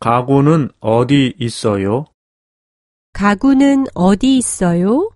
가구는 어디 있어요? 가구는 어디 있어요?